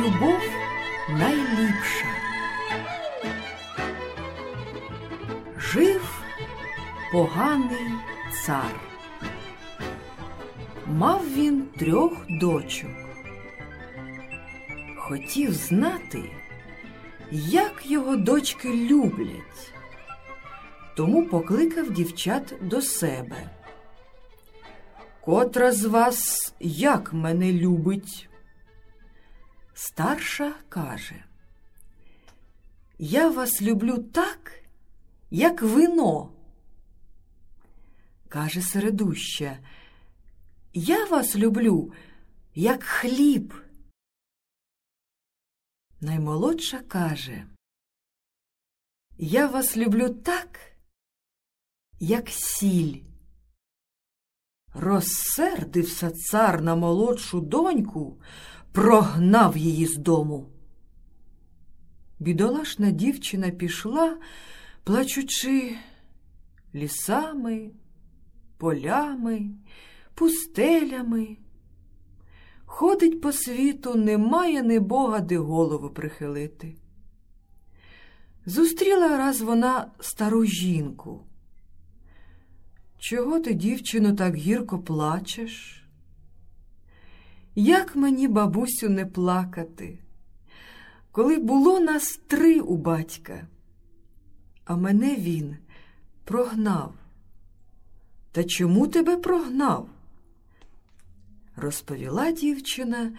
любов найліпша. Жив поганий цар. Мав він трьох дочок. Хотів знати, як його дочки люблять, тому покликав дівчат до себе. Котра з вас як мене любить? Старша каже, Я вас люблю так, як вино. Каже середуща, Я вас люблю, як хліб. Наймолодша каже, Я вас люблю так, як сіль. Розсердився цар на молодшу доньку, прогнав її з дому. Бідолашна дівчина пішла, плачучи лісами, полями, пустелями. Ходить по світу, немає ні бога, де голову прихилити. Зустріла раз вона стару жінку. Чого ти, дівчино, так гірко плачеш? Як мені, бабусю, не плакати, коли було нас три у батька, а мене він прогнав. Та чому тебе прогнав? Розповіла дівчина,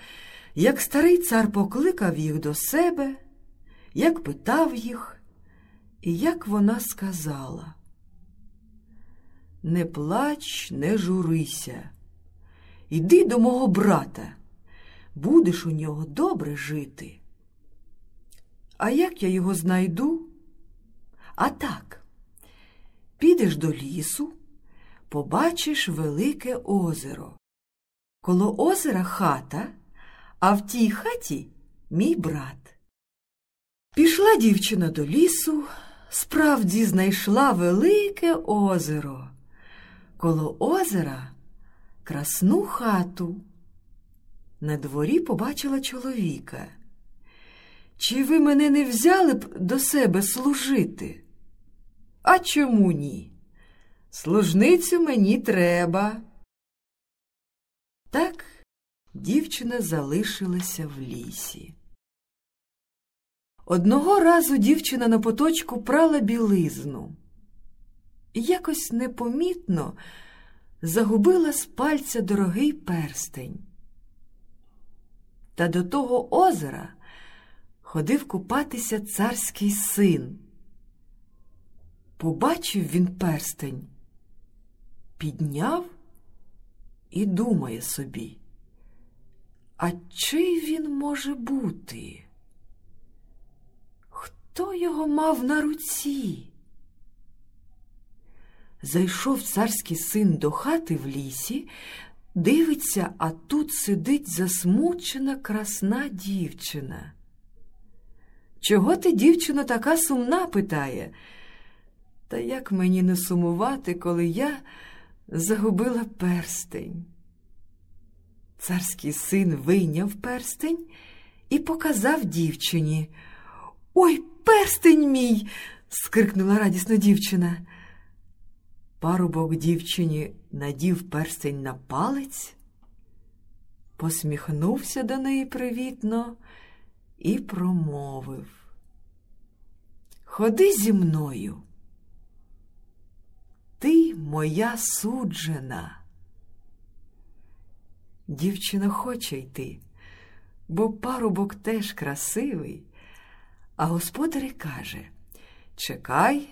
як старий цар покликав їх до себе, як питав їх, і як вона сказала. Не плач, не журися. Іди до мого брата, будеш у нього добре жити. А як я його знайду? А так, підеш до лісу, побачиш велике озеро. Коло озера хата, а в тій хаті мій брат. Пішла дівчина до лісу, справді знайшла велике озеро. Коло озера красну хату. На дворі побачила чоловіка. Чи ви мене не взяли б до себе служити? А чому ні? Служницю мені треба. Так дівчина залишилася в лісі. Одного разу дівчина на поточку прала білизну якось непомітно загубила з пальця дорогий перстень. Та до того озера ходив купатися царський син. Побачив він перстень, підняв і думає собі, а чий він може бути? Хто його мав на руці? Зайшов царський син до хати в лісі, дивиться, а тут сидить засмучена красна дівчина. Чого ти, дівчино, така сумна? питає. Та як мені не сумувати, коли я загубила перстень? Царський син вийняв перстень і показав дівчині. Ой, перстень мій. скрикнула радісно дівчина. Парубок дівчині надів перстень на палець, посміхнувся до неї привітно і промовив. Ходи зі мною. Ти моя суджена. Дівчина хоче йти, бо парубок теж красивий, а господар каже Чекай,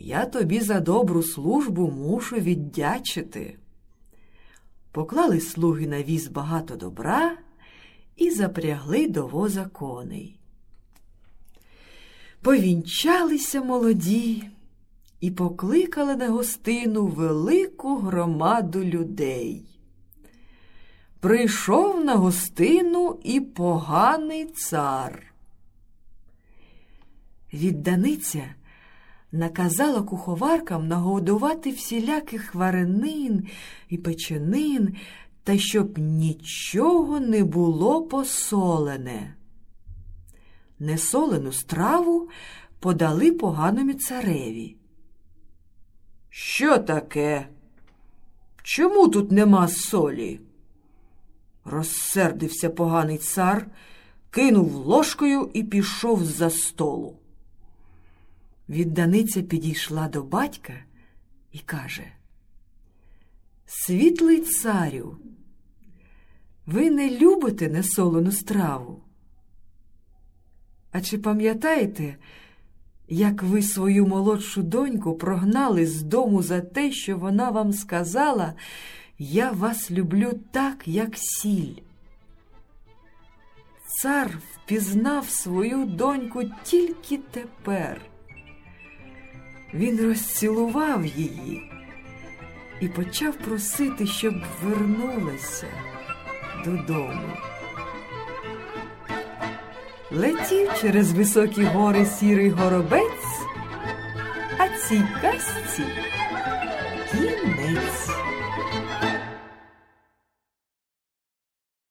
я тобі за добру службу мушу віддячити. Поклали слуги на віз багато добра і запрягли до воза коней. Повінчалися молоді і покликали на гостину велику громаду людей. Прийшов на гостину і поганий цар. Відданиця наказала куховаркам нагодувати всіляких варенин і печенин, та щоб нічого не було посолене. Несолену страву подали поганому цареві. Що таке? Чому тут нема солі? Розсердився поганий цар, кинув ложкою і пішов з-за столу. Відданиця підійшла до батька і каже Світлий царю, ви не любите несолену страву? А чи пам'ятаєте, як ви свою молодшу доньку прогнали з дому за те, що вона вам сказала, я вас люблю так, як сіль? Цар впізнав свою доньку тільки тепер. Він розцілував її і почав просити, щоб вернулася додому. Летів через високі гори сірий горобець, а цій казці кінець.